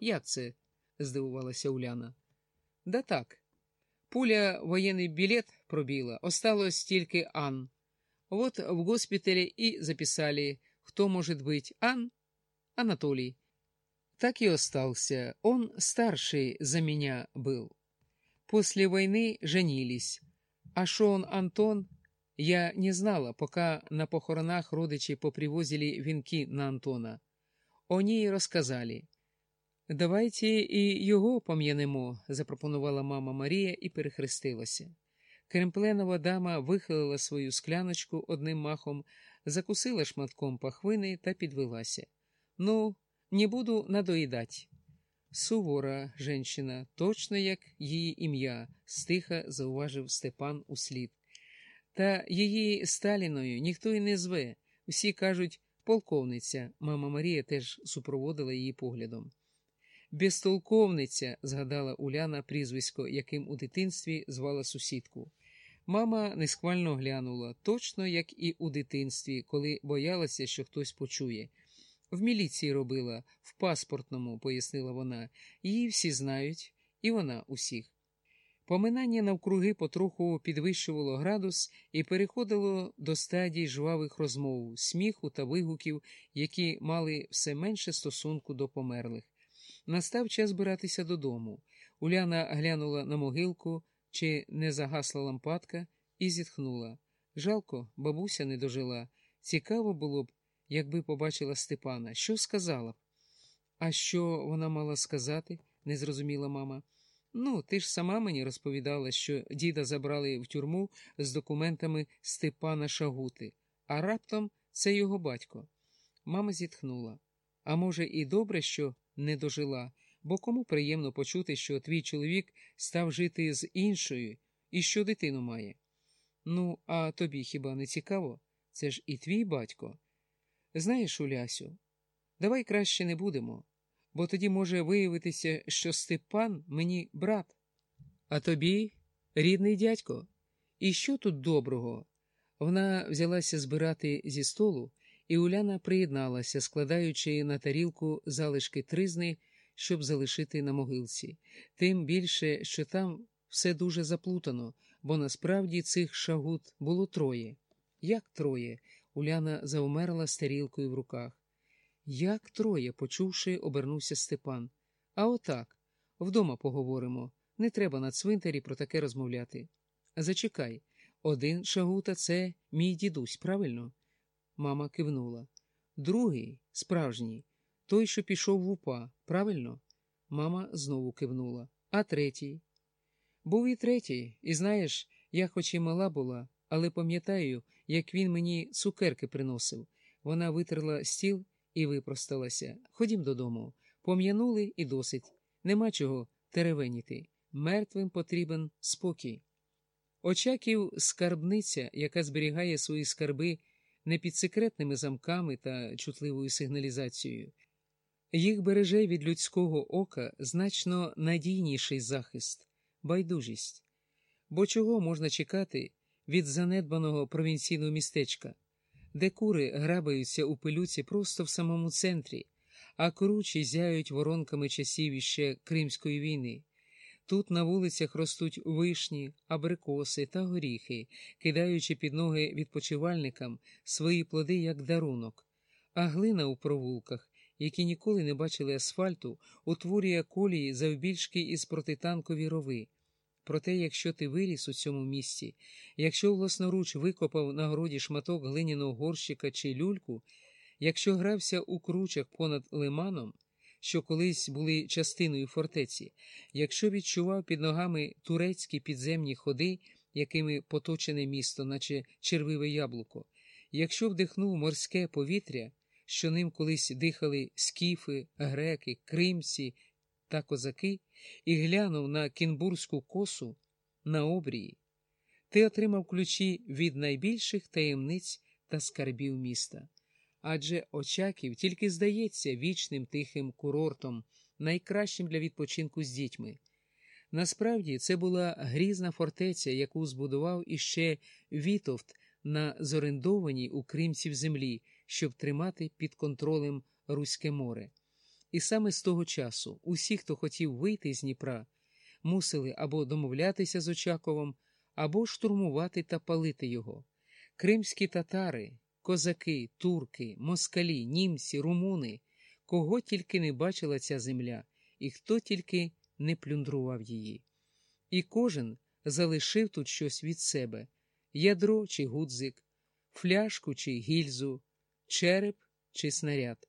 Як це? здивувалася Уляна. Да так. Пуля воєнний білет пробила, осталось тільки Ан. Вот в госпитале и записали, кто может быть Ан? Анатолий. Так и остался. Он старший за меня был. После войны женились. А что он Антон, я не знала, пока на похоронах родичи попривозили венки на Антона. Они й розказали. Давайте і його пом'янемо, запропонувала мама Марія і перехрестилася. Кремпленова дама вихилила свою скляночку одним махом, закусила шматком пахвини та підвелася. Ну, не буду надоїдать. Сувора женщина, точно як її ім'я, стиха зауважив Степан услід. Та її Сталіною ніхто й не зве. Всі кажуть полковниця. Мама Марія теж супроводила її поглядом. Безтолковниця, згадала Уляна прізвисько, яким у дитинстві звала сусідку. Мама несхвально глянула, точно як і у дитинстві, коли боялася, що хтось почує. В міліції робила, в паспортному, пояснила вона. Її всі знають, і вона усіх. Поминання навкруги потроху підвищувало градус і переходило до стадій жвавих розмов, сміху та вигуків, які мали все менше стосунку до померлих. Настав час збиратися додому. Уляна глянула на могилку, чи не загасла лампадка, і зітхнула. Жалко, бабуся не дожила. Цікаво було б, якби побачила Степана. Що сказала б? А що вона мала сказати? не зрозуміла мама. Ну, ти ж сама мені розповідала, що діда забрали в тюрму з документами Степана Шагути, а раптом це його батько. Мама зітхнула. А може, і добре, що не дожила, бо кому приємно почути, що твій чоловік став жити з іншою і що дитину має. Ну, а тобі хіба не цікаво? Це ж і твій батько. Знаєш, Улясю, давай краще не будемо, бо тоді може виявитися, що Степан мені брат, а тобі рідний дядько. І що тут доброго? Вона взялася збирати зі столу, і Уляна приєдналася, складаючи на тарілку залишки тризни, щоб залишити на могилці. Тим більше, що там все дуже заплутано, бо насправді цих шагут було троє. Як троє? Уляна заумерла з тарілкою в руках. Як троє, почувши, обернувся Степан. А отак. Вдома поговоримо. Не треба на цвинтарі про таке розмовляти. Зачекай, один шагута це мій дідусь, правильно? Мама кивнула. Другий, справжній, той, що пішов в упа, правильно? Мама знову кивнула. А третій? Був і третій, і знаєш, я хоч і мала була, але пам'ятаю, як він мені цукерки приносив. Вона витерла стіл і випросталася. Ходім додому. Пом'янули і досить. Нема чого теревеніти. Мертвим потрібен спокій. Очаків скарбниця, яка зберігає свої скарби не під секретними замками та чутливою сигналізацією. Їх береже від людського ока значно надійніший захист, байдужість. Бо чого можна чекати від занедбаного провінційного містечка, де кури грабаються у пилюці просто в самому центрі, а кручі зяють воронками часів іще Кримської війни. Тут на вулицях ростуть вишні, абрикоси та горіхи, кидаючи під ноги відпочивальникам свої плоди як дарунок, а глина у провулках, які ніколи не бачили асфальту, утворює колії завбільшки із протитанкові рови. Проте, якщо ти виріс у цьому місці, якщо власноруч викопав на городі шматок глиняного горщика чи люльку, якщо грався у кручах понад лиманом, що колись були частиною фортеці, якщо відчував під ногами турецькі підземні ходи, якими поточене місто, наче червиве яблуко, якщо вдихнув морське повітря, що ним колись дихали скіфи, греки, кримці та козаки, і глянув на кінбурзьку косу на обрії, ти отримав ключі від найбільших таємниць та скарбів міста адже Очаків тільки здається вічним тихим курортом, найкращим для відпочинку з дітьми. Насправді це була грізна фортеця, яку збудував іще Вітовт на зорендованій у кримців землі, щоб тримати під контролем Руське море. І саме з того часу усі, хто хотів вийти з Дніпра, мусили або домовлятися з Очаковом, або штурмувати та палити його. Кримські татари, козаки, турки, москалі, німці, румуни, кого тільки не бачила ця земля, і хто тільки не плюндрував її. І кожен залишив тут щось від себе ядро чи гудзик, фляжку чи гільзу, череп чи снаряд.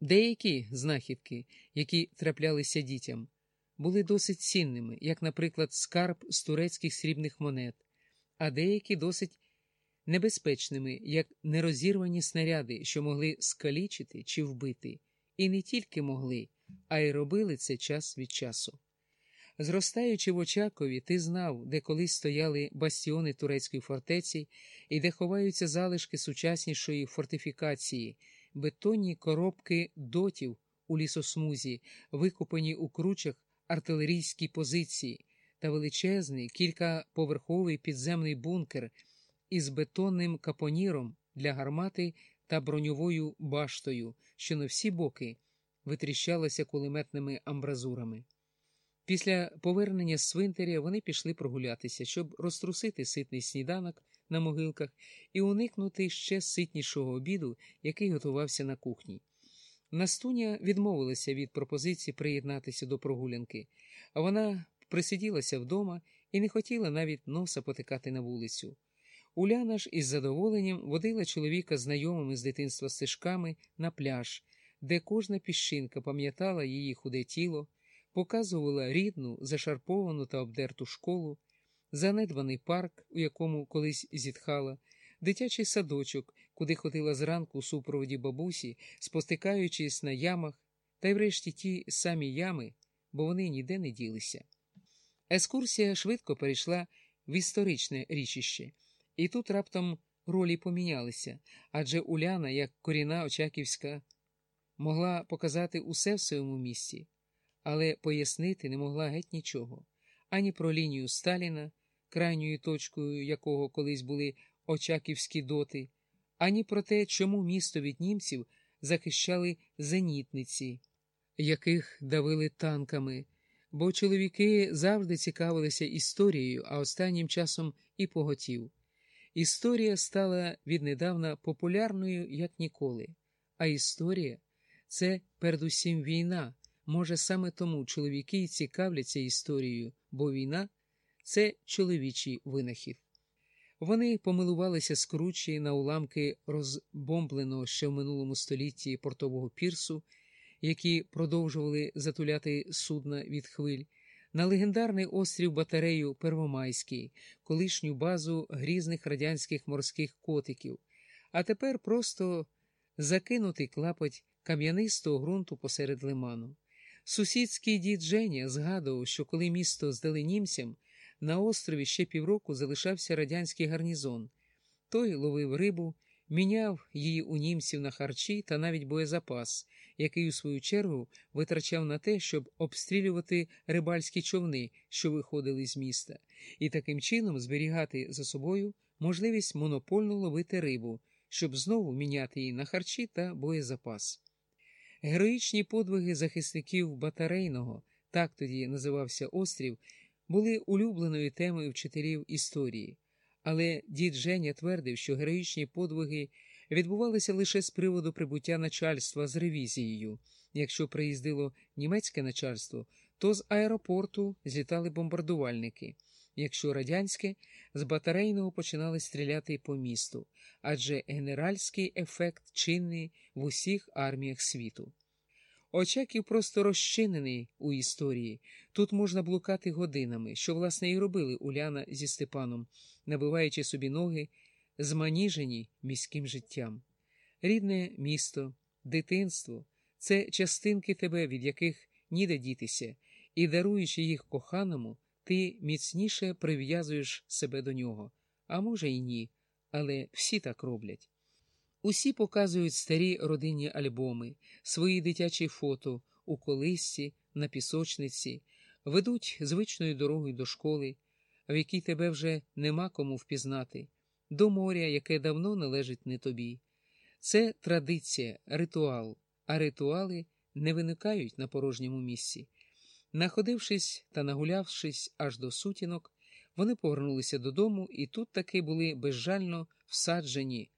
Деякі знахідки, які траплялися дітям, були досить цінними, як, наприклад, скарб з турецьких срібних монет, а деякі досить небезпечними, як нерозірвані снаряди, що могли скалічити чи вбити, і не тільки могли, а й робили це час від часу. Зростаючи в Очакові, ти знав, де колись стояли бастіони турецької фортеці і де ховаються залишки сучаснішої фортифікації, бетонні коробки дотів у лісосмузі, викопані у кручах артилерійські позиції та величезний кількаповерховий підземний бункер із бетонним капоніром для гармати та броньовою баштою, що на всі боки витріщалася кулеметними амбразурами. Після повернення з свинтаря вони пішли прогулятися, щоб розтрусити ситний сніданок на могилках і уникнути ще ситнішого обіду, який готувався на кухні. Настуня відмовилася від пропозиції приєднатися до прогулянки, а вона присиділася вдома і не хотіла навіть носа потикати на вулицю. Уляна ж із задоволенням водила чоловіка знайомими з дитинства стежками на пляж, де кожна піщинка пам'ятала її худе тіло, показувала рідну, зашарповану та обдерту школу, занедбаний парк, у якому колись зітхала, дитячий садочок, куди ходила зранку у супроводі бабусі, спостикаючись на ямах, та й врешті ті самі ями, бо вони ніде не ділися. Ескурсія швидко перейшла в історичне річище, і тут раптом ролі помінялися, адже Уляна, як коріна Очаківська, могла показати усе в своєму місці, але пояснити не могла геть нічого ані про лінію Сталіна, крайньою точкою якого колись були Очаківські доти, ані про те, чому місто від німців захищали зенітниці, яких давили танками, бо чоловіки завжди цікавилися історією, а останнім часом і поготів. Історія стала віднедавна популярною як ніколи, а історія це передусім війна. Може, саме тому чоловіки цікавляться історією, бо війна це чоловічий винахід. Вони помилувалися скручі на уламки розбомбленого ще в минулому столітті портового пірсу, які продовжували затуляти судна від хвиль, на легендарний острів Батарею Первомайський, колишню базу грізних радянських морських котиків, а тепер просто закинутий клапоть кам'янистого ґрунту посеред лиману. Сусідський дід Женя згадував, що коли місто здали німцям, на острові ще півроку залишався радянський гарнізон. Той ловив рибу, міняв її у німців на харчі та навіть боєзапас, який у свою чергу витрачав на те, щоб обстрілювати рибальські човни, що виходили з міста, і таким чином зберігати за собою можливість монопольно ловити рибу, щоб знову міняти її на харчі та боєзапас. Героїчні подвиги захисників батарейного, так тоді називався острів, були улюбленою темою вчителів історії, але дід Женя твердив, що героїчні подвиги відбувалися лише з приводу прибуття начальства з ревізією. Якщо приїздило німецьке начальство, то з аеропорту злітали бомбардувальники. Якщо радянське, з батарейного починали стріляти по місту, адже генеральський ефект чинний в усіх арміях світу. Очаків просто розчинений у історії. Тут можна блукати годинами, що, власне, і робили Уляна зі Степаном, набиваючи собі ноги, зманіжені міським життям. Рідне місто, дитинство це частинки тебе, від яких ніде дітися, і, даруючи їх коханому, ти міцніше прив'язуєш себе до нього. А може, і ні, але всі так роблять. Усі показують старі родинні альбоми, свої дитячі фото у колисці, на пісочниці, ведуть звичною дорогою до школи, в якій тебе вже нема кому впізнати, до моря, яке давно належить не тобі. Це традиція, ритуал, а ритуали не виникають на порожньому місці. Находившись та нагулявшись аж до сутінок, вони повернулися додому і тут таки були безжально всаджені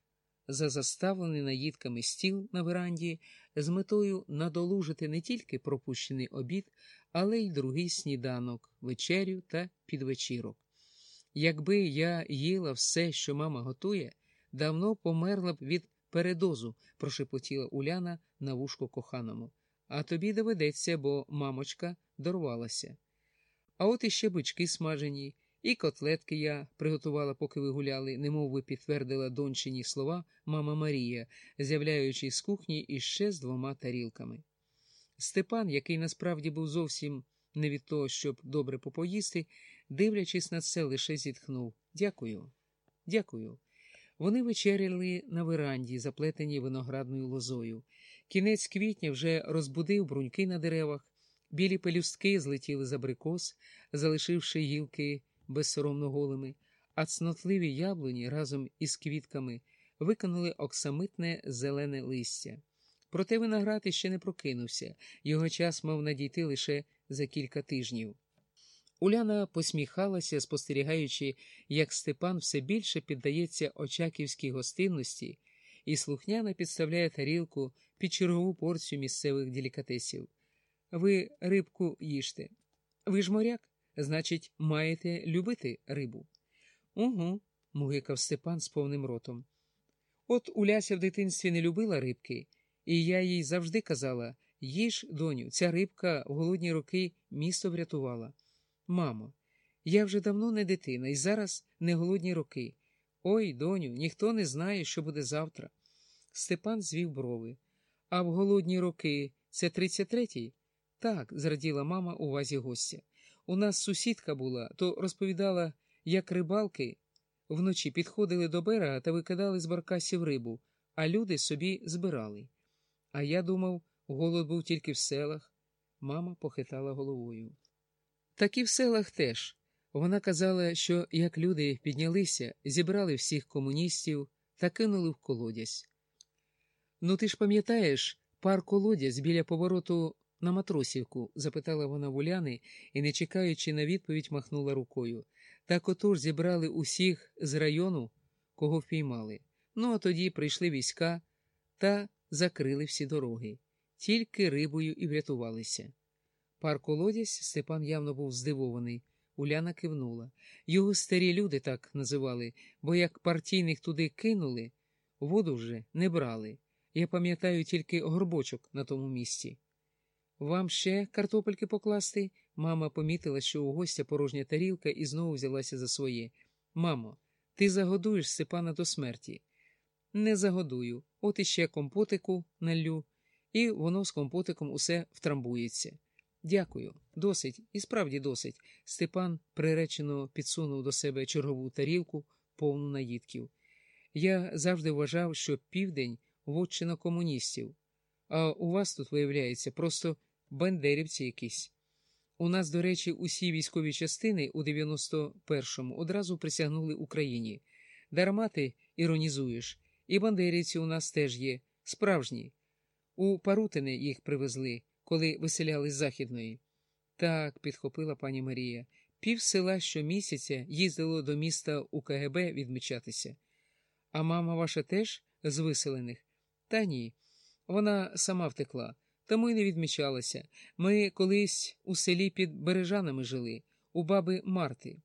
за заставлений наїдками стіл на веранді з метою надолужити не тільки пропущений обід, але й другий сніданок, вечерю та підвечірок. Якби я їла все, що мама готує, давно померла б від передозу, прошепотіла Уляна на вушко коханому. А тобі доведеться, бо мамочка дорвалася. А от іще бички смажені, і котлетки я приготувала, поки ви гуляли, немов би підтвердила дончині слова мама Марія, з'являючись з кухні іще з двома тарілками. Степан, який насправді був зовсім не від того, щоб добре попоїсти, дивлячись на це, лише зітхнув Дякую, дякую. Вони вечеряли на веранді, заплетені виноградною лозою. Кінець квітня вже розбудив бруньки на деревах, білі пелюстки злетіли з абрикос, залишивши гілки безсоромно голими, а цнотливі яблуні разом із квітками виконали оксамитне зелене листя. Проте виноград іще не прокинувся, його час мав надійти лише за кілька тижнів. Уляна посміхалася, спостерігаючи, як Степан все більше піддається очаківській гостинності і слухняно підставляє тарілку під чергову порцію місцевих делікатесів. Ви рибку їжте. Ви ж моряк, значить, маєте любити рибу. Угу, мугикав Степан з повним ротом. От Уляся в дитинстві не любила рибки, і я їй завжди казала їж, доню, ця рибка в голодні роки місто врятувала. Мамо, я вже давно не дитина, і зараз не голодні роки. Ой, доню, ніхто не знає, що буде завтра. Степан звів брови. А в голодні роки це 33-й? Так, зраділа мама увазі гостя. У нас сусідка була, то розповідала, як рибалки вночі підходили до берега та викидали з баркасів рибу, а люди собі збирали. А я думав, голод був тільки в селах. Мама похитала головою. Так і в селах теж. Вона казала, що як люди піднялися, зібрали всіх комуністів та кинули в колодязь. Ну, ти ж пам'ятаєш пар колодязь біля повороту на матросівку? запитала вона Уляни і, не чекаючи на відповідь, махнула рукою. Так отож зібрали усіх з району, кого впіймали. Ну, а тоді прийшли війська та закрили всі дороги, тільки рибою і врятувалися. Пар колодязь Степан явно був здивований. Уляна кивнула. Його старі люди так називали, бо як партійних туди кинули, воду вже не брали. Я пам'ятаю тільки горбочок на тому місці. Вам ще картопельки покласти? Мама помітила, що у гостя порожня тарілка і знову взялася за своє. Мамо, ти загодуєш Степана до смерті. Не загодую. От іще компотику налю, і воно з компотиком усе втрамбується. Дякую, досить, і справді досить. Степан приречено підсунув до себе чергову тарілку, повну наїдків. Я завжди вважав, що південь вотчина комуністів, а у вас тут, виявляється, просто бандерівці якісь. У нас, до речі, усі військові частини у 91-му одразу присягнули Україні. Дарма ти іронізуєш, і бандерівці у нас теж є, справжні. У Парутини їх привезли коли виселяли з Західної. Так, підхопила пані Марія, пів села щомісяця їздило до міста у КГБ відмічатися. А мама ваша теж з виселених? Та ні. Вона сама втекла, тому й не відмічалася. Ми колись у селі під Бережанами жили, у баби Марти.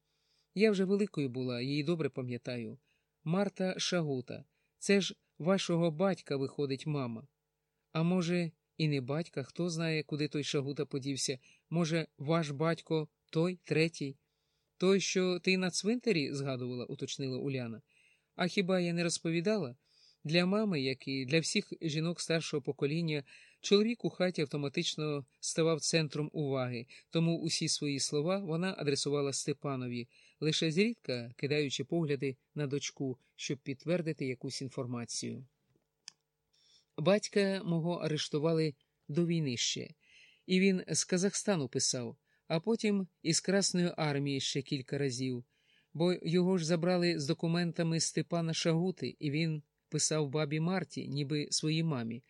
Я вже великою була, її добре пам'ятаю. Марта Шагута. Це ж вашого батька виходить мама. А може, і не батька, хто знає, куди той шагута подівся. Може, ваш батько той, третій? Той, що ти на цвинтарі згадувала, уточнила Уляна. А хіба я не розповідала? Для мами, як і для всіх жінок старшого покоління, чоловік у хаті автоматично ставав центром уваги, тому усі свої слова вона адресувала Степанові, лише зрідка кидаючи погляди на дочку, щоб підтвердити якусь інформацію. Батька мого арештували до війни ще, і він з Казахстану писав, а потім із Красної армії ще кілька разів, бо його ж забрали з документами Степана Шагути, і він писав бабі Марті, ніби своїй мамі.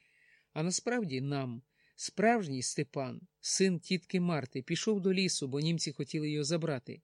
А насправді нам Справжній Степан, син тітки Марти, пішов до лісу, бо німці хотіли його забрати.